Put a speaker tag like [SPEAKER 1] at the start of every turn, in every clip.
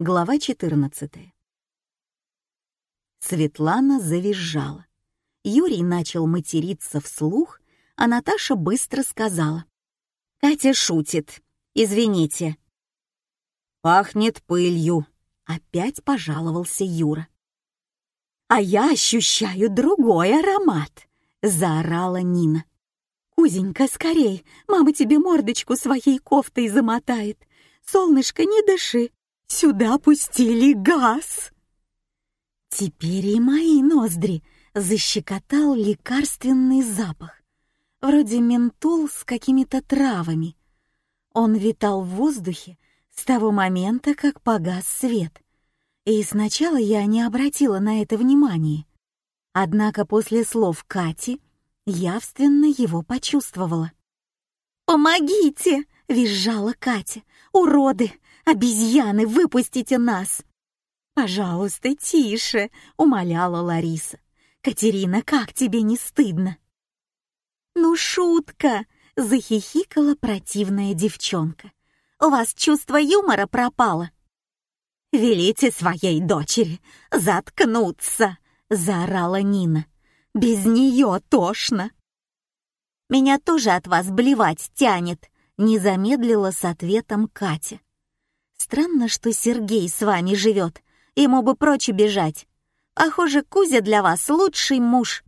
[SPEAKER 1] Глава 14. Светлана завизжала. Юрий начал материться вслух, а Наташа быстро сказала. «Катя шутит. Извините». «Пахнет пылью», — опять пожаловался Юра. «А я ощущаю другой аромат», — заорала Нина. «Кузенька, скорей, мама тебе мордочку своей кофтой замотает. Солнышко, не дыши, Сюда пустили газ!» Теперь и мои ноздри защекотал лекарственный запах, вроде ментол с какими-то травами. Он витал в воздухе с того момента, как погас свет. И сначала я не обратила на это внимания. Однако после слов Кати явственно его почувствовала. «Помогите!» — визжала Катя. «Уроды! Обезьяны, выпустите нас!» «Пожалуйста, тише!» — умоляла Лариса. «Катерина, как тебе не стыдно?» «Ну, шутка!» — захихикала противная девчонка. «У вас чувство юмора пропало!» «Велите своей дочери заткнуться!» — заорала Нина. «Без нее тошно!» «Меня тоже от вас блевать тянет!» — не замедлила с ответом Катя. Странно, что Сергей с вами живет. Ему бы прочь бежать. Похоже, Кузя для вас лучший муж.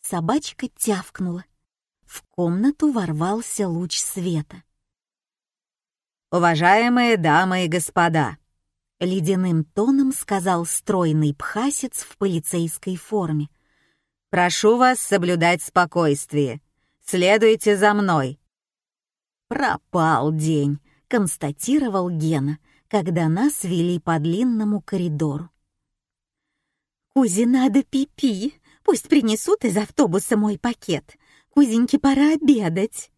[SPEAKER 1] Собачка тявкнула. В комнату ворвался луч света.
[SPEAKER 2] «Уважаемые дамы и господа!»
[SPEAKER 1] Ледяным тоном сказал стройный пхасец в полицейской форме.
[SPEAKER 2] «Прошу вас соблюдать спокойствие. Следуйте за мной».
[SPEAKER 1] Пропал день констатировал Гена, когда нас вели по длинному коридору. «Кузе надо пипи, -пи. пусть принесут из автобуса мой пакет. Кузеньке пора обедать».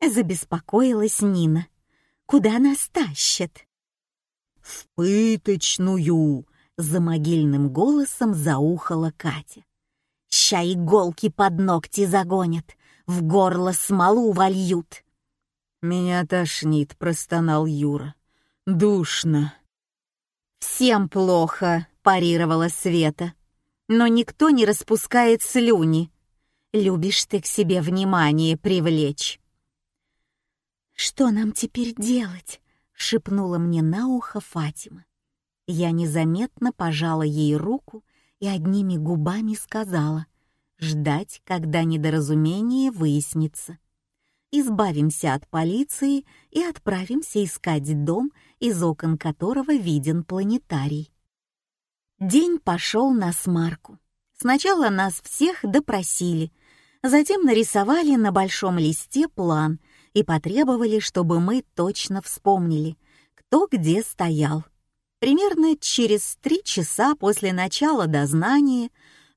[SPEAKER 1] Забеспокоилась Нина. «Куда нас тащат?»
[SPEAKER 2] «В пыточную!» — за могильным голосом заухала Катя.
[SPEAKER 1] «Ща иголки под ногти загонят, в горло смолу вольют».
[SPEAKER 2] «Меня тошнит», — простонал Юра. «Душно».
[SPEAKER 1] «Всем плохо», — парировала Света. «Но никто не распускает слюни. Любишь ты к себе внимание привлечь». «Что нам теперь делать?» — шепнула мне на ухо Фатима. Я незаметно пожала ей руку и одними губами сказала «ждать, когда недоразумение выяснится» избавимся от полиции и отправимся искать дом, из окон которого виден планетарий. День пошел на смарку. Сначала нас всех допросили, затем нарисовали на большом листе план и потребовали, чтобы мы точно вспомнили, кто где стоял. Примерно через три часа после начала дознания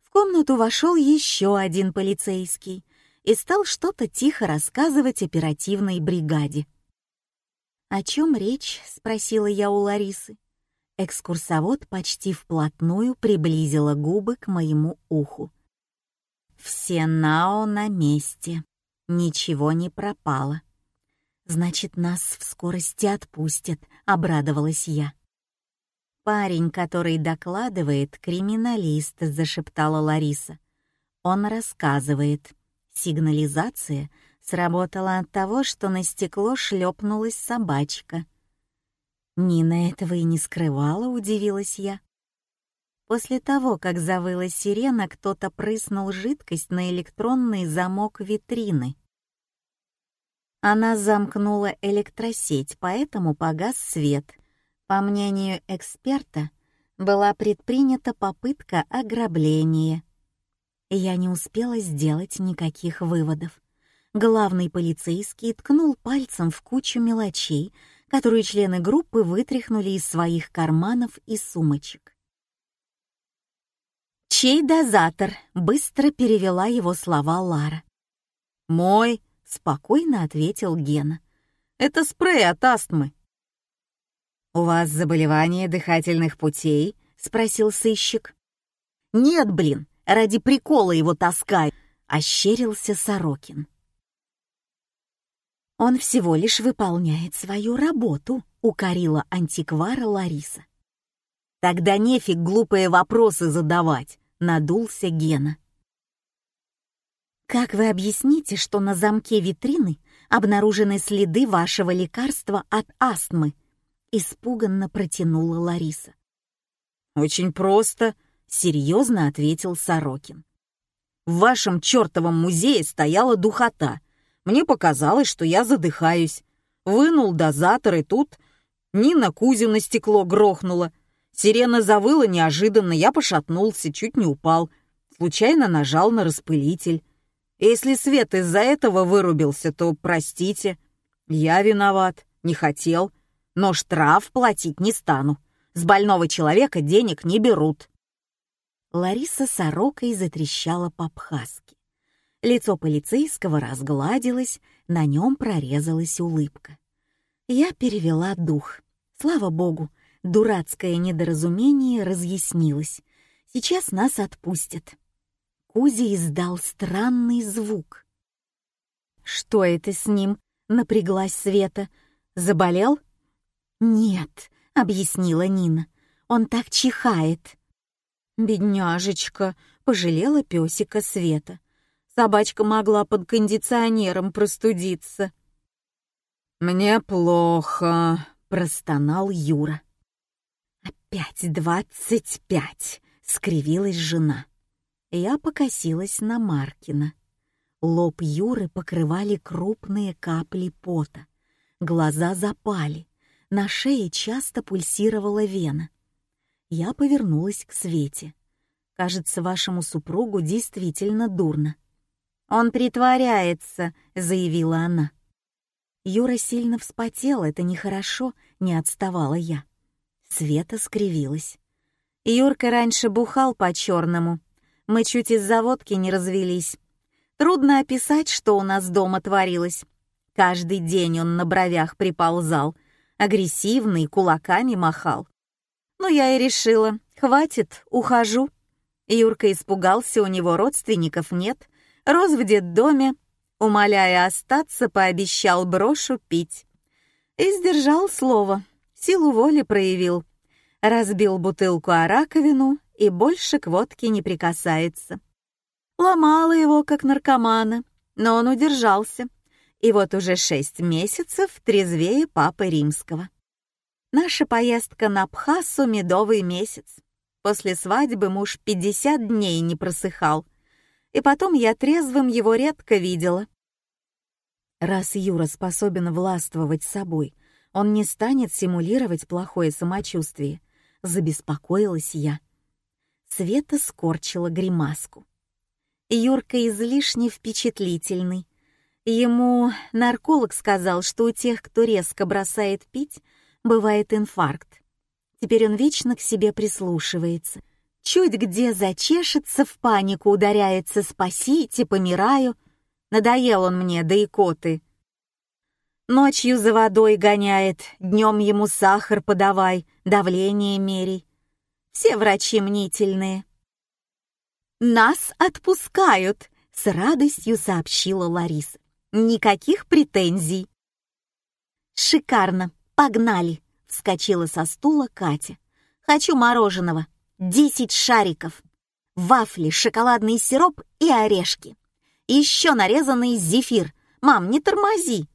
[SPEAKER 1] в комнату вошел еще один полицейский и стал что-то тихо рассказывать оперативной бригаде. «О чем речь?» — спросила я у Ларисы. Экскурсовод почти вплотную приблизила губы к моему уху. «Все нао на месте. Ничего не пропало. Значит, нас в скорости отпустят», — обрадовалась я. «Парень, который докладывает, криминалист», — зашептала Лариса. «Он рассказывает. Сигнализация сработала от того, что на стекло шлепнулась собачка. Нина этого и не скрывала, удивилась я. После того, как завыла сирена, кто-то прыснул жидкость на электронный замок витрины. Она замкнула электросеть, поэтому погас свет. По мнению эксперта, была предпринята попытка ограбления. Я не успела сделать никаких выводов. Главный полицейский ткнул пальцем в кучу мелочей, которые члены группы вытряхнули из своих карманов и сумочек. «Чей дозатор?» — быстро перевела его слова Лара.
[SPEAKER 2] «Мой», —
[SPEAKER 1] спокойно ответил Гена.
[SPEAKER 2] «Это спрей от астмы».
[SPEAKER 1] «У вас заболевание дыхательных путей?» — спросил сыщик. «Нет, блин, ради прикола его таскаю», — ощерился Сорокин. «Он всего лишь выполняет свою работу», — укорила антиквара Лариса. «Тогда нефиг глупые вопросы задавать», — надулся Гена. «Как вы объясните, что на замке витрины обнаружены следы вашего лекарства от астмы?» — испуганно протянула Лариса.
[SPEAKER 2] «Очень просто», — серьезно ответил Сорокин. «В вашем чертовом музее стояла духота. Мне показалось, что я задыхаюсь. Вынул дозатор, и тут Нина Кузю на стекло грохнула. Сирена завыла неожиданно, я пошатнулся, чуть не упал. Случайно нажал на распылитель. Если свет из-за этого вырубился, то простите. Я виноват, не хотел. Но штраф платить не стану. С больного человека денег не берут.
[SPEAKER 1] Лариса сорокой затрещала по-абхазски. Лицо полицейского разгладилось, на нем прорезалась улыбка. Я перевела дух. Слава богу, Дурацкое недоразумение разъяснилось. Сейчас нас отпустят. Кузя издал странный звук. «Что это с ним?» — напряглась Света. «Заболел?» «Нет», — объяснила Нина. «Он так чихает». «Бедняжечка», — пожалела песика Света. Собачка могла под кондиционером простудиться.
[SPEAKER 2] «Мне плохо», — простонал
[SPEAKER 1] Юра. «Опять двадцать пять!» — скривилась жена. Я покосилась на Маркина. Лоб Юры покрывали крупные капли пота. Глаза запали. На шее часто пульсировала вена. Я повернулась к Свете. «Кажется, вашему супругу действительно дурно». «Он притворяется», — заявила она. Юра сильно вспотел, это нехорошо, не отставала я. Света скривилась. Юрка раньше бухал по-черному. Мы чуть из-за водки не развелись. Трудно описать, что у нас дома творилось. Каждый день он на бровях приползал, агрессивный, кулаками махал. Ну, я и решила, хватит, ухожу. Юрка испугался, у него родственников нет, рос в детдоме, умоляя остаться, пообещал брошу пить. И сдержал слово, силу воли проявил. Разбил бутылку о раковину и больше к водке не прикасается. Ломала его, как наркомана, но он удержался. И вот уже шесть месяцев трезвее Папы Римского. Наша поездка на Абхазу — медовый месяц. После свадьбы муж 50 дней не просыхал. И потом я трезвым его редко видела. Раз Юра способен властвовать собой — он не станет симулировать плохое самочувствие. Забеспокоилась я. Света скорчила гримаску. Юрка излишне впечатлительный. Ему нарколог сказал, что у тех, кто резко бросает пить, бывает инфаркт. Теперь он вечно к себе прислушивается. Чуть где зачешется, в панику ударяется «спасите, помираю». Надоел он мне, да и коты. Ночью за водой гоняет, днем ему сахар подавай, давление мерей. Все врачи мнительные. «Нас отпускают», — с радостью сообщила Лариса. «Никаких претензий». «Шикарно, погнали», — вскочила со стула Катя. «Хочу мороженого, десять шариков, вафли, шоколадный сироп и орешки. Еще нарезанный зефир. Мам, не тормози!»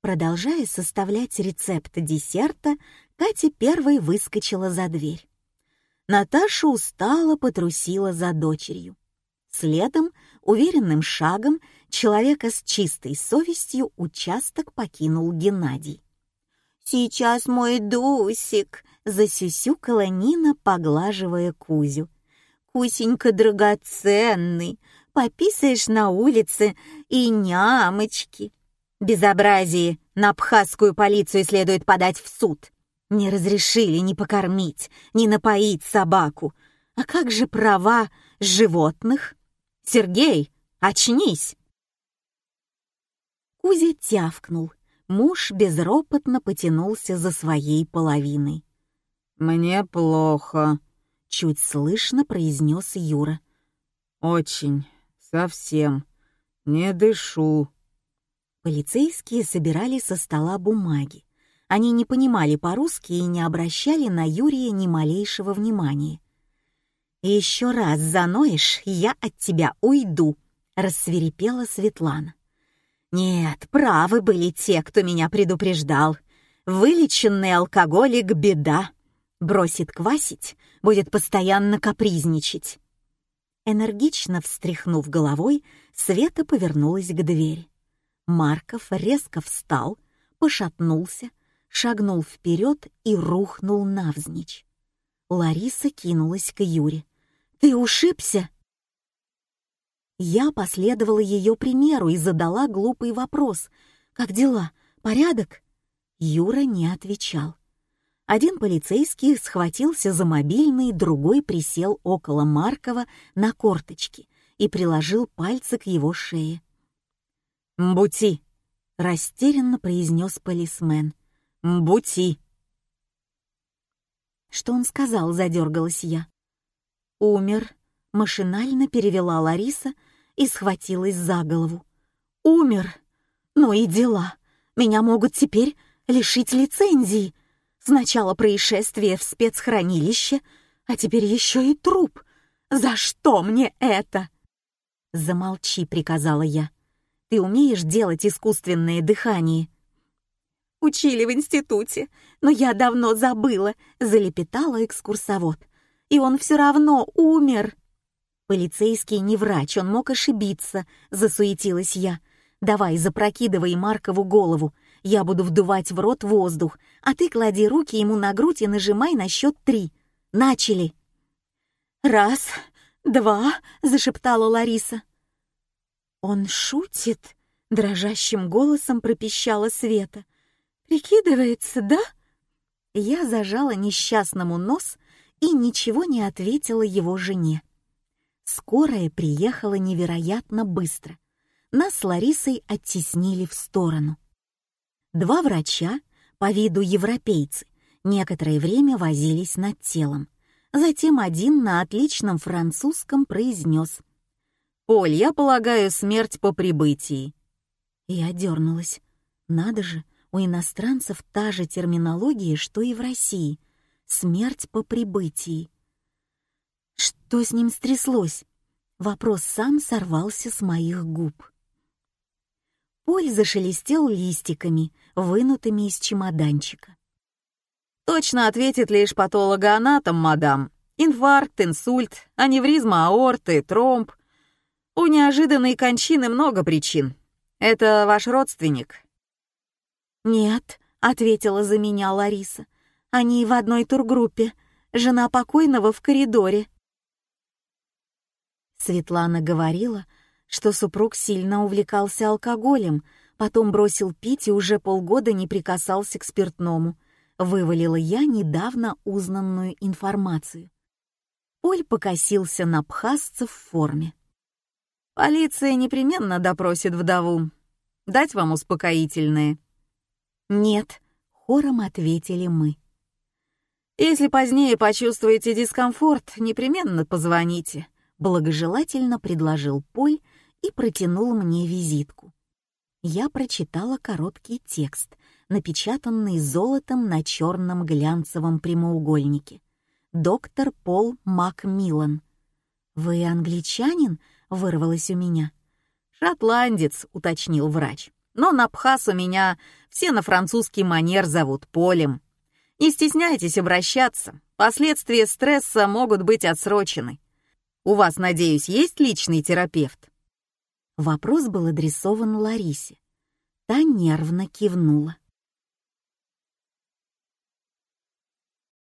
[SPEAKER 1] Продолжая составлять рецепт десерта, Катя первой выскочила за дверь. Наташа устало потрусила за дочерью. Следом, уверенным шагом, человека с чистой совестью участок покинул Геннадий. «Сейчас мой Дусик!» — засюсюкала Нина, поглаживая Кузю. «Кусенька драгоценный, пописаешь на улице и нямочки!» Безобразие! На абхазскую полицию следует подать в суд. Не разрешили ни покормить, ни напоить собаку. А как же права животных? Сергей, очнись!» Кузя тявкнул. Муж безропотно потянулся за своей половиной.
[SPEAKER 2] «Мне плохо», —
[SPEAKER 1] чуть слышно произнес Юра.
[SPEAKER 2] «Очень, совсем. Не дышу».
[SPEAKER 1] Полицейские собирали со стола бумаги. Они не понимали по-русски и не обращали на Юрия ни малейшего внимания. «Еще раз заноешь, я от тебя уйду», — рассверепела Светлана. «Нет, правы были те, кто меня предупреждал. Вылеченный алкоголик — беда. Бросит квасить, будет постоянно капризничать». Энергично встряхнув головой, Света повернулась к двери. Марков резко встал, пошатнулся, шагнул вперед и рухнул навзничь. Лариса кинулась к Юре. «Ты ушибся?» Я последовала ее примеру и задала глупый вопрос. «Как дела? Порядок?» Юра не отвечал. Один полицейский схватился за мобильный, другой присел около Маркова на корточки и приложил пальцы к его шее. «Мбути!» — растерянно произнес полисмен. «Мбути!» Что он сказал, задергалась я. «Умер», — машинально перевела Лариса и схватилась за голову. «Умер! Ну и дела! Меня могут теперь лишить лицензии!» Сначала происшествие в спецхранилище, а теперь еще и труп. За что мне это? Замолчи, приказала я. Ты умеешь делать искусственное дыхание? Учили в институте, но я давно забыла, залепетала экскурсовод. И он все равно умер. Полицейский не врач, он мог ошибиться, засуетилась я. Давай, запрокидывай Маркову голову. Я буду вдувать в рот воздух, а ты клади руки ему на грудь и нажимай на счет три. Начали. Раз, два, зашептала Лариса. Он шутит, дрожащим голосом пропищала Света. Прикидывается, да? Я зажала несчастному нос и ничего не ответила его жене. Скорая приехала невероятно быстро. Нас с Ларисой оттеснили в сторону. Два врача, по виду европейцы, некоторое время возились над телом. Затем один на отличном французском произнес. «Поль, я полагаю, смерть по прибытии». Я дернулась. Надо же, у иностранцев та же терминология, что и в России. Смерть по прибытии. Что с ним стряслось? Вопрос сам сорвался с моих губ. Поль зашелестел листиками, вынутыми из чемоданчика. «Точно ответит лишь патологоанатом, мадам. Инфаркт, инсульт, аневризма аорты, тромб. У неожиданной кончины много причин. Это ваш родственник?» «Нет», — ответила за меня Лариса. «Они в одной тургруппе. Жена покойного в коридоре». Светлана говорила, что супруг сильно увлекался алкоголем, потом бросил пить и уже полгода не прикасался к спиртному. Вывалила я недавно узнанную информацию. Поль покосился на пхасца в форме. «Полиция непременно допросит вдову. Дать вам успокоительные?» «Нет», — хором ответили мы. «Если позднее почувствуете дискомфорт, непременно позвоните», — благожелательно предложил Поль и протянул мне визитку. Я прочитала короткий текст, напечатанный золотом на черном глянцевом прямоугольнике. «Доктор Пол Макмиллан». «Вы англичанин?» — вырвалось у меня. «Шотландец», — уточнил врач. «Но на Абхаз у меня все на французский манер зовут Полем. Не стесняйтесь обращаться, последствия стресса могут быть отсрочены. У вас, надеюсь, есть личный терапевт?» Вопрос был адресован Ларисе. Та нервно кивнула.